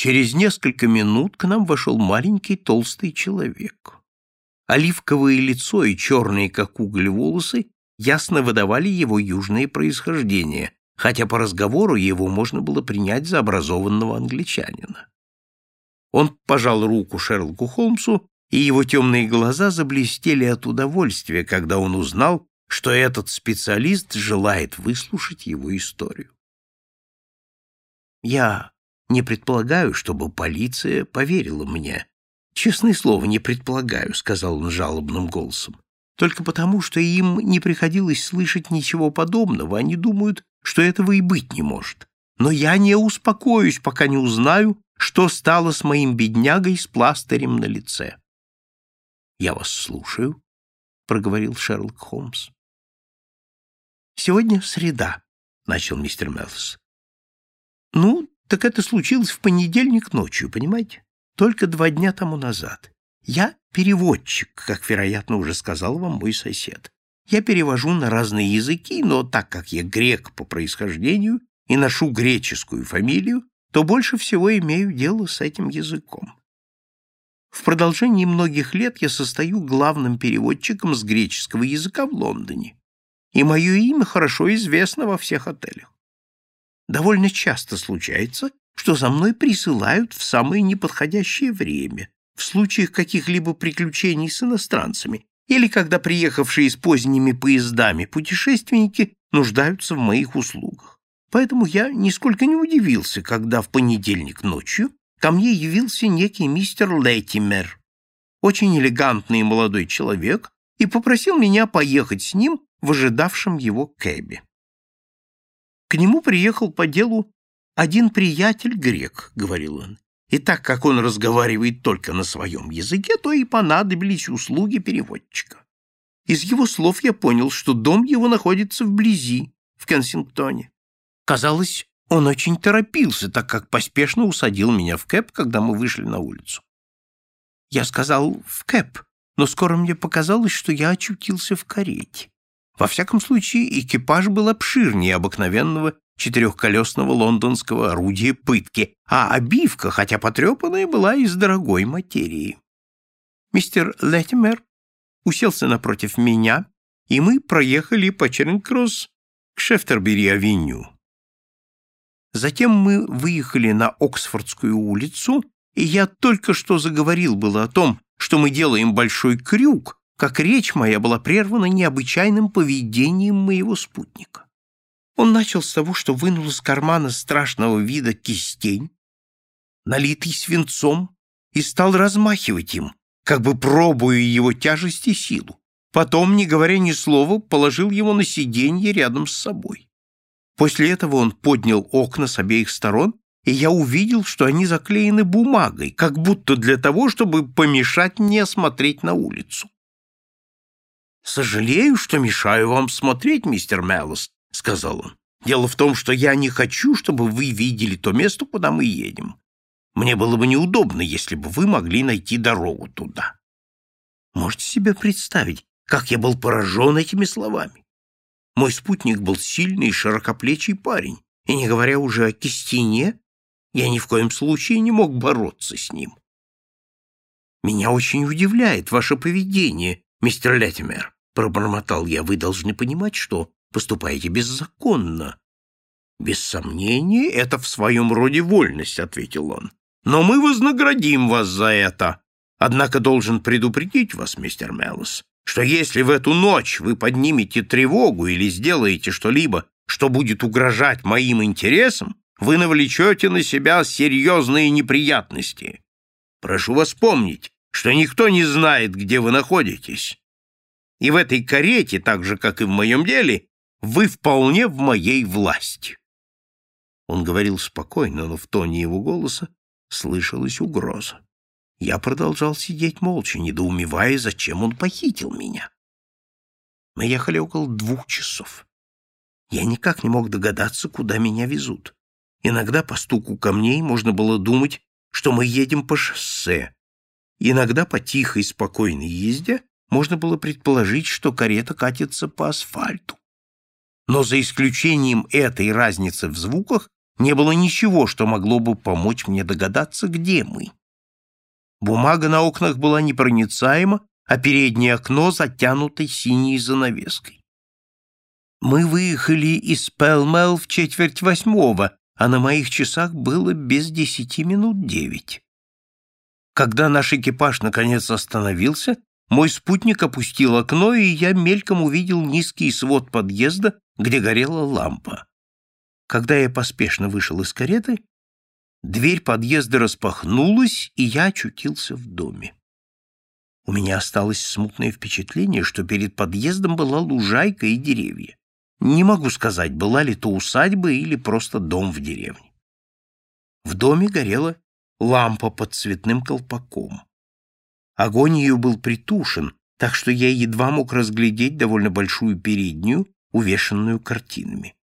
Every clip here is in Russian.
Через несколько минут к нам вошел маленький толстый человек. Оливковое лицо и черные, как уголь, волосы ясно выдавали его южное происхождение, хотя по разговору его можно было принять за образованного англичанина. Он пожал руку Шерлоку Холмсу, и его темные глаза заблестели от удовольствия, когда он узнал, что этот специалист желает выслушать его историю. Я не предполагаю, чтобы полиция поверила мне. Честное слово, не предполагаю, сказал он жалобным голосом. Только потому, что им не приходилось слышать ничего подобного, они думают, что этого и быть не может. Но я не успокоюсь, пока не узнаю, что стало с моим беднягой с пластырем на лице. Я вас слушаю, проговорил Шерлок Холмс. Сегодня среда, начал мистер Мелс. Ну, так это случилось в понедельник ночью, понимаете? Только два дня тому назад. Я переводчик, как, вероятно, уже сказал вам мой сосед. Я перевожу на разные языки, но так как я грек по происхождению и ношу греческую фамилию, то больше всего имею дело с этим языком. В продолжении многих лет я состою главным переводчиком с греческого языка в Лондоне, и мое имя хорошо известно во всех отелях. Довольно часто случается, что за мной присылают в самое неподходящее время, в случаях каких-либо приключений с иностранцами, или когда приехавшие с поздними поездами путешественники нуждаются в моих услугах. Поэтому я нисколько не удивился, когда в понедельник ночью ко мне явился некий мистер Леттимер, очень элегантный молодой человек, и попросил меня поехать с ним в ожидавшем его кэбе. К нему приехал по делу один приятель грек, — говорил он. И так как он разговаривает только на своем языке, то и понадобились услуги переводчика. Из его слов я понял, что дом его находится вблизи, в Кенсингтоне. Казалось, он очень торопился, так как поспешно усадил меня в кэп, когда мы вышли на улицу. Я сказал «в кэп», но скоро мне показалось, что я очутился в карете. Во всяком случае, экипаж был обширнее обыкновенного четырехколесного лондонского орудия пытки, а обивка, хотя потрепанная, была из дорогой материи. Мистер Леттимер уселся напротив меня, и мы проехали по Чернкросс к Шефтербери-авеню. Затем мы выехали на Оксфордскую улицу, и я только что заговорил было о том, что мы делаем большой крюк, как речь моя была прервана необычайным поведением моего спутника. Он начал с того, что вынул из кармана страшного вида кистень, налитый свинцом, и стал размахивать им, как бы пробуя его тяжесть и силу. Потом, не говоря ни слова, положил его на сиденье рядом с собой. После этого он поднял окна с обеих сторон, и я увидел, что они заклеены бумагой, как будто для того, чтобы помешать мне смотреть на улицу. «Сожалею, что мешаю вам смотреть, мистер Меллос», — сказал он. «Дело в том, что я не хочу, чтобы вы видели то место, куда мы едем. Мне было бы неудобно, если бы вы могли найти дорогу туда». Можете себе представить, как я был поражен этими словами? Мой спутник был сильный и широкоплечий парень, и, не говоря уже о кистине, я ни в коем случае не мог бороться с ним. «Меня очень удивляет ваше поведение, мистер Леттимер», — пробормотал я. «Вы должны понимать, что поступаете беззаконно». «Без сомнения, это в своем роде вольность», — ответил он. «Но мы вознаградим вас за это. Однако должен предупредить вас, мистер Меллос, что если в эту ночь вы поднимете тревогу или сделаете что-либо, что будет угрожать моим интересам, вы навлечете на себя серьезные неприятности. Прошу вас помнить, что никто не знает, где вы находитесь. И в этой карете, так же, как и в моем деле, вы вполне в моей власти. Он говорил спокойно, но в тоне его голоса слышалась угроза. Я продолжал сидеть молча, недоумевая, зачем он похитил меня. Мы ехали около двух часов. Я никак не мог догадаться, куда меня везут. Иногда по стуку камней можно было думать, что мы едем по шоссе, Иногда по тихой, спокойной езде можно было предположить, что карета катится по асфальту. Но за исключением этой разницы в звуках Не было ничего, что могло бы помочь мне догадаться, где мы. Бумага на окнах была непроницаема, а переднее окно затянуто синей занавеской. Мы выехали из Пелмел в четверть восьмого, а на моих часах было без десяти минут девять. Когда наш экипаж наконец остановился, мой спутник опустил окно, и я мельком увидел низкий свод подъезда, где горела лампа. Когда я поспешно вышел из кареты, дверь подъезда распахнулась, и я очутился в доме. У меня осталось смутное впечатление, что перед подъездом была лужайка и деревья. Не могу сказать, была ли то усадьба или просто дом в деревне. В доме горела лампа под цветным колпаком. Огонь ее был притушен, так что я едва мог разглядеть довольно большую переднюю, увешанную картинами.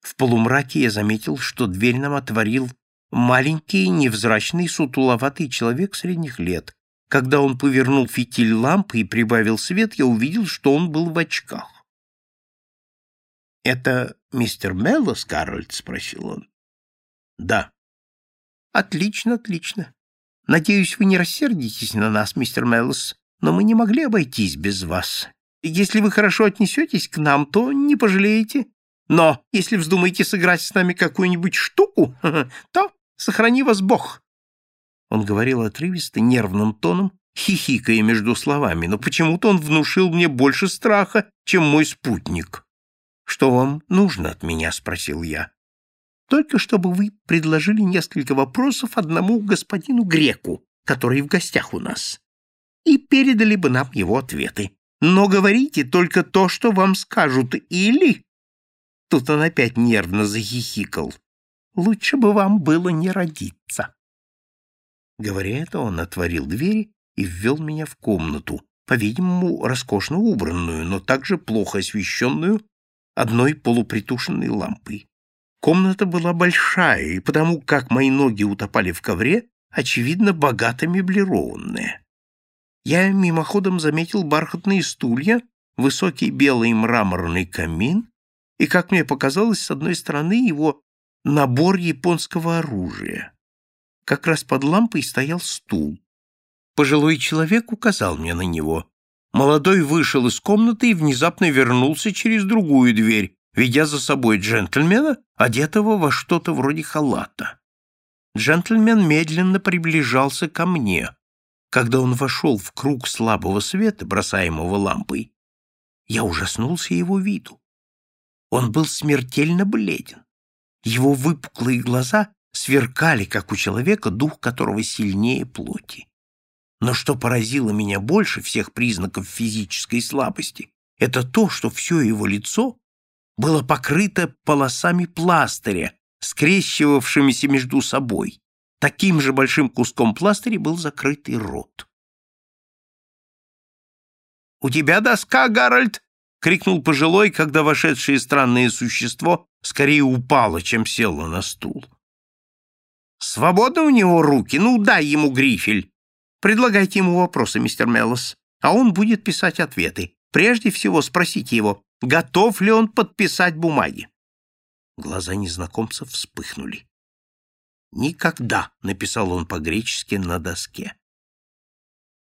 В полумраке я заметил, что дверь нам отворил маленький, невзрачный, сутуловатый человек средних лет. Когда он повернул фитиль лампы и прибавил свет, я увидел, что он был в очках. «Это мистер Меллос, Карольд?» — спросил он. «Да». «Отлично, отлично. Надеюсь, вы не рассердитесь на нас, мистер Меллос, но мы не могли обойтись без вас. Если вы хорошо отнесетесь к нам, то не пожалеете. Но если вздумаете сыграть с нами какую-нибудь штуку, то сохрани вас Бог. Он говорил отрывисто, нервным тоном, хихикая между словами, но почему-то он внушил мне больше страха, чем мой спутник. «Что вам нужно от меня?» — спросил я. «Только чтобы вы предложили несколько вопросов одному господину Греку, который в гостях у нас, и передали бы нам его ответы. Но говорите только то, что вам скажут, или Тут он опять нервно захихикал. «Лучше бы вам было не родиться». Говоря это, он отворил двери и ввел меня в комнату, по-видимому, роскошно убранную, но также плохо освещенную одной полупритушенной лампой. Комната была большая, и потому как мои ноги утопали в ковре, очевидно, богато меблированная. Я мимоходом заметил бархатные стулья, высокий белый мраморный камин и, как мне показалось, с одной стороны его набор японского оружия. Как раз под лампой стоял стул. Пожилой человек указал мне на него. Молодой вышел из комнаты и внезапно вернулся через другую дверь, ведя за собой джентльмена, одетого во что-то вроде халата. Джентльмен медленно приближался ко мне. Когда он вошел в круг слабого света, бросаемого лампой, я ужаснулся его виду. Он был смертельно бледен. Его выпуклые глаза сверкали, как у человека, дух которого сильнее плоти. Но что поразило меня больше всех признаков физической слабости, это то, что все его лицо было покрыто полосами пластыря, скрещивавшимися между собой. Таким же большим куском пластыря был закрытый рот. «У тебя доска, Гарольд?» — крикнул пожилой, когда вошедшее странное существо скорее упало, чем село на стул. «Свободны у него руки? Ну, дай ему грифель. Предлагайте ему вопросы, мистер Меллос, а он будет писать ответы. Прежде всего спросите его, готов ли он подписать бумаги». Глаза незнакомца вспыхнули. «Никогда», — написал он по-гречески на доске.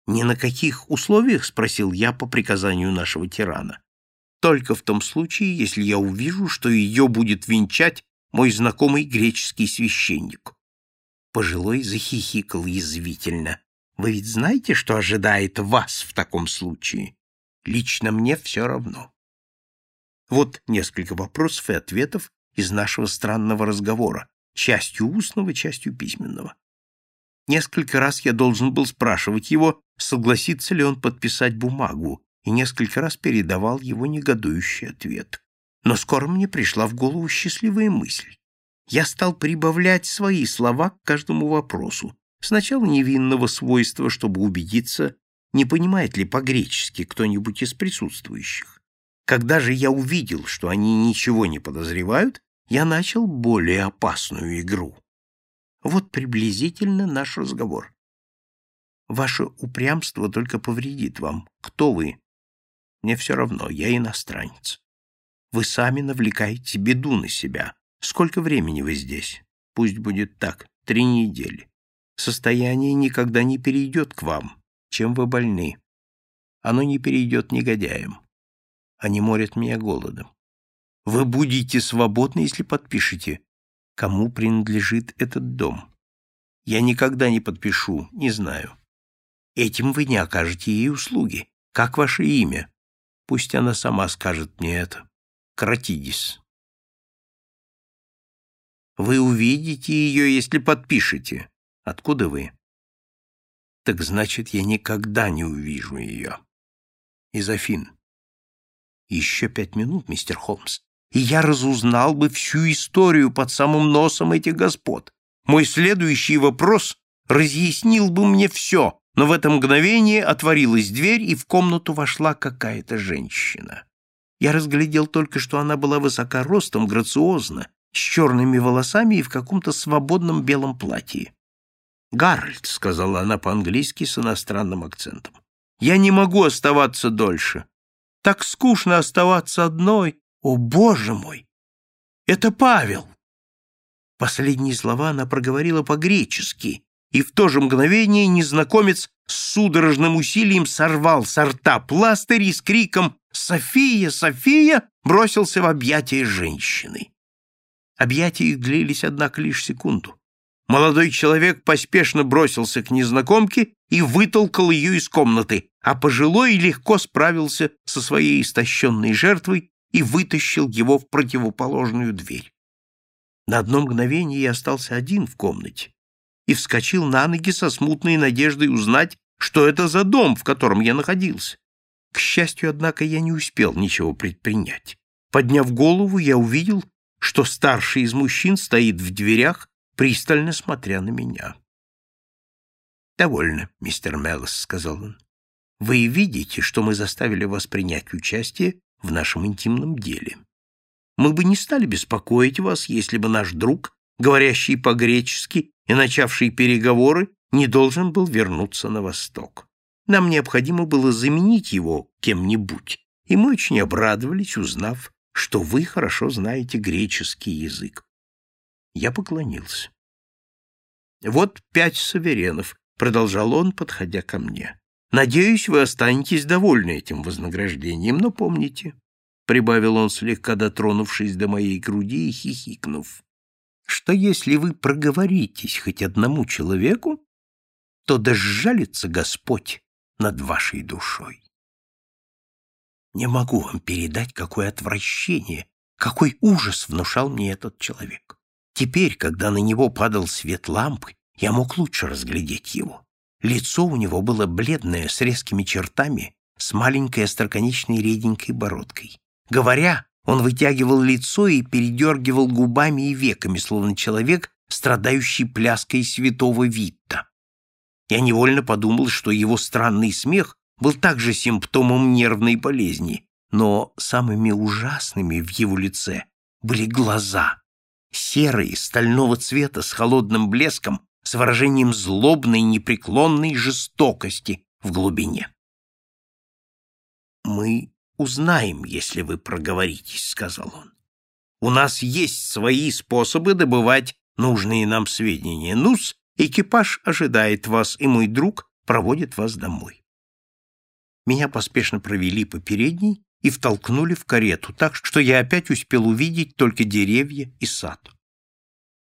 «Ни на каких условиях?» — спросил я по приказанию нашего тирана только в том случае, если я увижу, что ее будет венчать мой знакомый греческий священник. Пожилой захихикал язвительно. Вы ведь знаете, что ожидает вас в таком случае? Лично мне все равно. Вот несколько вопросов и ответов из нашего странного разговора, частью устного, частью письменного. Несколько раз я должен был спрашивать его, согласится ли он подписать бумагу, и несколько раз передавал его негодующий ответ. Но скоро мне пришла в голову счастливая мысль. Я стал прибавлять свои слова к каждому вопросу, сначала невинного свойства, чтобы убедиться, не понимает ли по-гречески кто-нибудь из присутствующих. Когда же я увидел, что они ничего не подозревают, я начал более опасную игру. Вот приблизительно наш разговор. Ваше упрямство только повредит вам. Кто вы? Мне все равно, я иностранец. Вы сами навлекаете беду на себя. Сколько времени вы здесь? Пусть будет так, три недели. Состояние никогда не перейдет к вам, чем вы больны. Оно не перейдет негодяям. Они морят меня голодом. Вы будете свободны, если подпишете, кому принадлежит этот дом. Я никогда не подпишу, не знаю. Этим вы не окажете ей услуги. Как ваше имя? Пусть она сама скажет мне это. Кратидис. Вы увидите ее, если подпишете. Откуда вы? Так значит, я никогда не увижу ее. Из Афин. Еще пять минут, мистер Холмс, и я разузнал бы всю историю под самым носом этих господ. Мой следующий вопрос разъяснил бы мне все, но в это мгновение отворилась дверь, и в комнату вошла какая-то женщина. Я разглядел только, что она была высокоростом, грациозна, с черными волосами и в каком-то свободном белом платье. «Гарольд», — сказала она по-английски с иностранным акцентом, — «я не могу оставаться дольше. Так скучно оставаться одной. О, Боже мой! Это Павел!» Последние слова она проговорила по-гречески, и в то же мгновение незнакомец с судорожным усилием сорвал с рта пластырь и с криком «София! София!» бросился в объятия женщины. Объятия их длились, однако, лишь секунду. Молодой человек поспешно бросился к незнакомке и вытолкал ее из комнаты, а пожилой легко справился со своей истощенной жертвой и вытащил его в противоположную дверь. На одно мгновение я остался один в комнате и вскочил на ноги со смутной надеждой узнать, что это за дом, в котором я находился. К счастью, однако, я не успел ничего предпринять. Подняв голову, я увидел, что старший из мужчин стоит в дверях, пристально смотря на меня. «Довольно, мистер Меллос», — сказал он. «Вы видите, что мы заставили вас принять участие в нашем интимном деле. Мы бы не стали беспокоить вас, если бы наш друг, говорящий по-гречески и начавший переговоры, не должен был вернуться на восток. Нам необходимо было заменить его кем-нибудь, и мы очень обрадовались, узнав, что вы хорошо знаете греческий язык. Я поклонился. «Вот пять суверенов», — продолжал он, подходя ко мне. «Надеюсь, вы останетесь довольны этим вознаграждением, но помните», — прибавил он, слегка дотронувшись до моей груди и хихикнув, «что если вы проговоритесь хоть одному человеку, то дожалится Господь над вашей душой». Не могу вам передать, какое отвращение, какой ужас внушал мне этот человек. Теперь, когда на него падал свет лампы, я мог лучше разглядеть его. Лицо у него было бледное, с резкими чертами, с маленькой остроконечной реденькой бородкой. Говоря, он вытягивал лицо и передергивал губами и веками, словно человек, страдающий пляской святого Витта. Я невольно подумал, что его странный смех был также симптомом нервной болезни, но самыми ужасными в его лице были глаза, серые, стального цвета, с холодным блеском, с выражением злобной, непреклонной жестокости в глубине. «Мы узнаем, если вы проговоритесь», — сказал он. «У нас есть свои способы добывать нужные нам сведения. Нус, экипаж ожидает вас, и мой друг проводит вас домой». Меня поспешно провели по передней и втолкнули в карету, так что я опять успел увидеть только деревья и сад.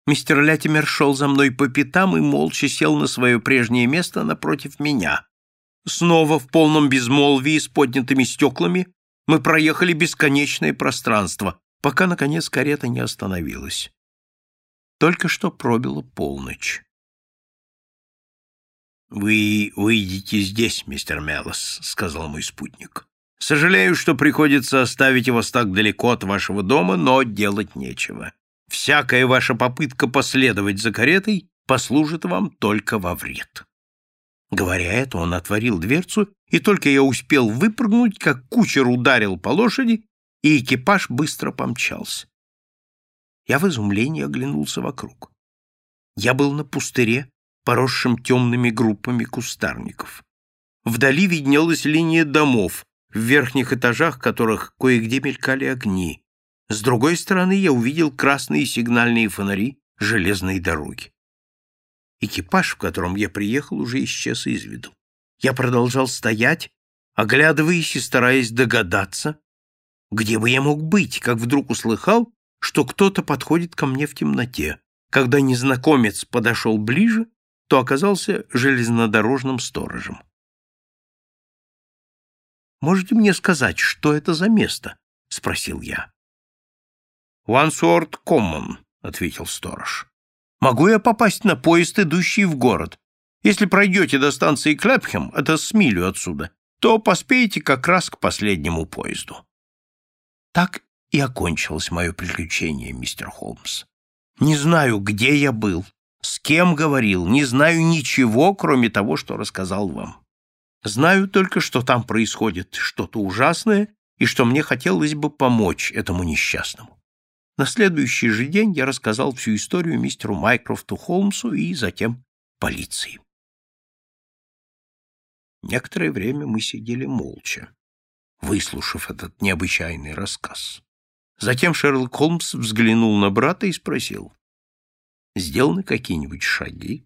Мистер Лятимер шел за мной по пятам и молча сел на свое прежнее место напротив меня. Снова в полном безмолвии с поднятыми стеклами мы проехали бесконечное пространство, пока, наконец, карета не остановилась. Только что пробила полночь. «Вы выйдете здесь, мистер Меллос», — сказал мой спутник. «Сожалею, что приходится оставить вас так далеко от вашего дома, но делать нечего. Всякая ваша попытка последовать за каретой послужит вам только во вред». Говоря это, он отворил дверцу, и только я успел выпрыгнуть, как кучер ударил по лошади, и экипаж быстро помчался. Я в изумлении оглянулся вокруг. Я был на пустыре, поросшим темными группами кустарников. Вдали виднелась линия домов, в верхних этажах которых кое-где мелькали огни. С другой стороны я увидел красные сигнальные фонари железной дороги. Экипаж, в котором я приехал, уже исчез из виду. Я продолжал стоять, оглядываясь и стараясь догадаться, где бы я мог быть, как вдруг услыхал, что кто-то подходит ко мне в темноте. Когда незнакомец подошел ближе, то оказался железнодорожным сторожем. «Можете мне сказать, что это за место?» — спросил я. «Вансуорт Коммон», — ответил сторож. «Могу я попасть на поезд, идущий в город? Если пройдете до станции Клэпхем, это с милю отсюда, то поспеете как раз к последнему поезду». Так и окончилось мое приключение, мистер Холмс. Не знаю, где я был, с кем говорил, не знаю ничего, кроме того, что рассказал вам. Знаю только, что там происходит что-то ужасное и что мне хотелось бы помочь этому несчастному. На следующий же день я рассказал всю историю мистеру Майкрофту Холмсу и затем полиции. Некоторое время мы сидели молча, выслушав этот необычайный рассказ. Затем Шерлок Холмс взглянул на брата и спросил, «Сделаны какие-нибудь шаги?»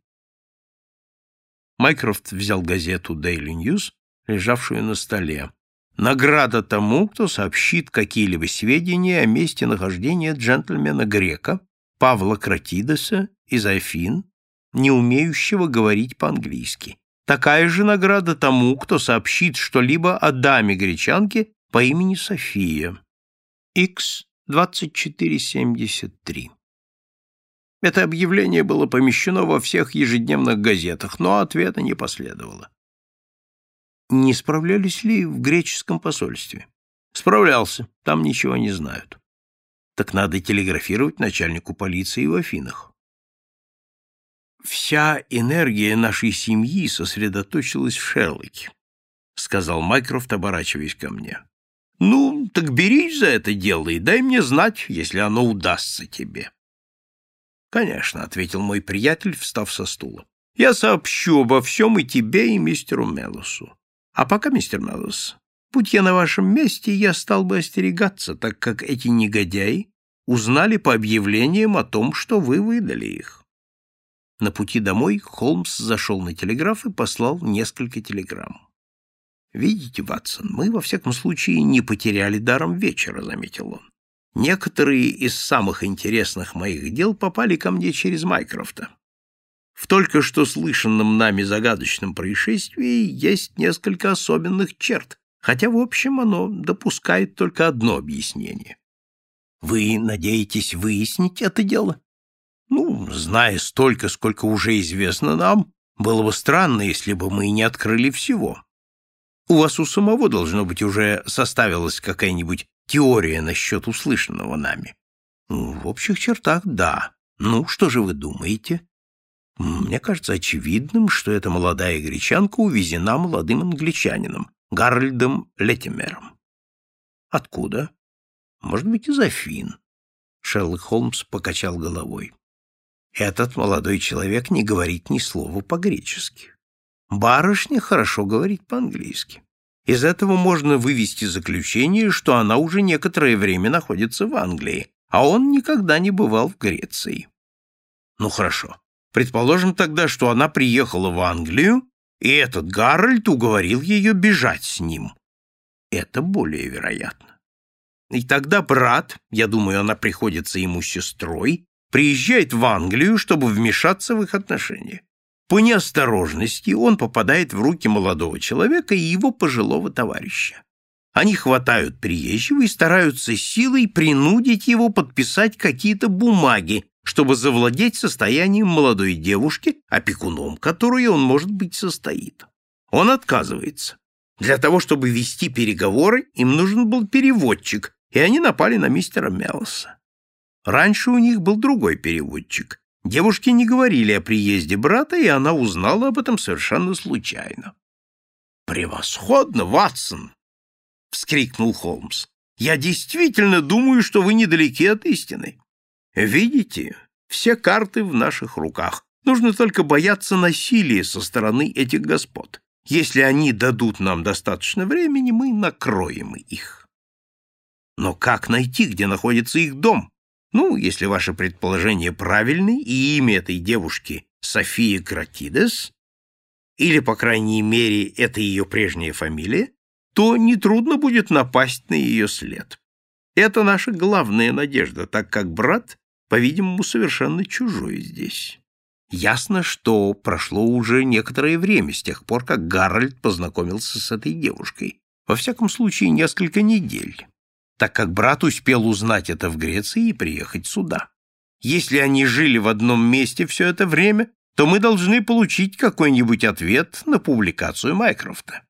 Майкрофт взял газету Daily News, лежавшую на столе, Награда тому, кто сообщит какие-либо сведения о месте нахождения джентльмена Грека, Павла Кратидеса из Афин, не умеющего говорить по-английски. Такая же награда тому, кто сообщит что-либо о даме-гречанке по имени София. X2473. Это объявление было помещено во всех ежедневных газетах, но ответа не последовало. Не справлялись ли в греческом посольстве? Справлялся, там ничего не знают. Так надо телеграфировать начальнику полиции в Афинах. Вся энергия нашей семьи сосредоточилась в Шерлоке, сказал Майкрофт, оборачиваясь ко мне. Ну, так берись за это дело и дай мне знать, если оно удастся тебе. Конечно, ответил мой приятель, встав со стула. Я сообщу обо всем и тебе, и мистеру Мелосу. А пока, мистер Меллоус, будь я на вашем месте, я стал бы остерегаться, так как эти негодяи узнали по объявлениям о том, что вы выдали их. На пути домой Холмс зашел на телеграф и послал несколько телеграмм. «Видите, Ватсон, мы, во всяком случае, не потеряли даром вечера», — заметил он. «Некоторые из самых интересных моих дел попали ко мне через Майкрофта. В только что слышанном нами загадочном происшествии есть несколько особенных черт, хотя, в общем, оно допускает только одно объяснение. Вы надеетесь выяснить это дело? Ну, зная столько, сколько уже известно нам, было бы странно, если бы мы не открыли всего. У вас у самого, должно быть, уже составилась какая-нибудь теория насчет услышанного нами. Ну, в общих чертах, да. Ну, что же вы думаете? Мне кажется очевидным, что эта молодая гречанка увезена молодым англичанином, Гарольдом Леттимером. Откуда? Может быть, из Афин. Шерлок Холмс покачал головой. Этот молодой человек не говорит ни слова по-гречески. Барышня хорошо говорит по-английски. Из этого можно вывести заключение, что она уже некоторое время находится в Англии, а он никогда не бывал в Греции. Ну хорошо. Предположим тогда, что она приехала в Англию, и этот Гарольд уговорил ее бежать с ним. Это более вероятно. И тогда брат, я думаю, она приходится ему сестрой, приезжает в Англию, чтобы вмешаться в их отношения. По неосторожности он попадает в руки молодого человека и его пожилого товарища. Они хватают приезжего и стараются силой принудить его подписать какие-то бумаги, чтобы завладеть состоянием молодой девушки, опекуном которой он, может быть, состоит. Он отказывается. Для того, чтобы вести переговоры, им нужен был переводчик, и они напали на мистера Мелоса. Раньше у них был другой переводчик. Девушки не говорили о приезде брата, и она узнала об этом совершенно случайно. «Превосходно, Ватсон!» — вскрикнул Холмс. «Я действительно думаю, что вы недалеки от истины. Видите, все карты в наших руках. Нужно только бояться насилия со стороны этих господ. Если они дадут нам достаточно времени, мы накроем их. Но как найти, где находится их дом? Ну, если ваше предположение правильны, и имя этой девушки София Кратидес, или, по крайней мере, это ее прежняя фамилия, то нетрудно будет напасть на ее след. Это наша главная надежда, так как брат, по-видимому, совершенно чужой здесь. Ясно, что прошло уже некоторое время с тех пор, как Гарольд познакомился с этой девушкой. Во всяком случае, несколько недель, так как брат успел узнать это в Греции и приехать сюда. Если они жили в одном месте все это время, то мы должны получить какой-нибудь ответ на публикацию Майкрофта.